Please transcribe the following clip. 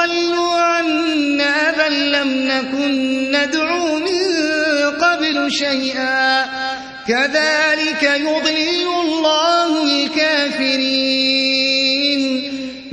ضلوا عنا بل لم نكن ندعو من قبل شيئا. كذلك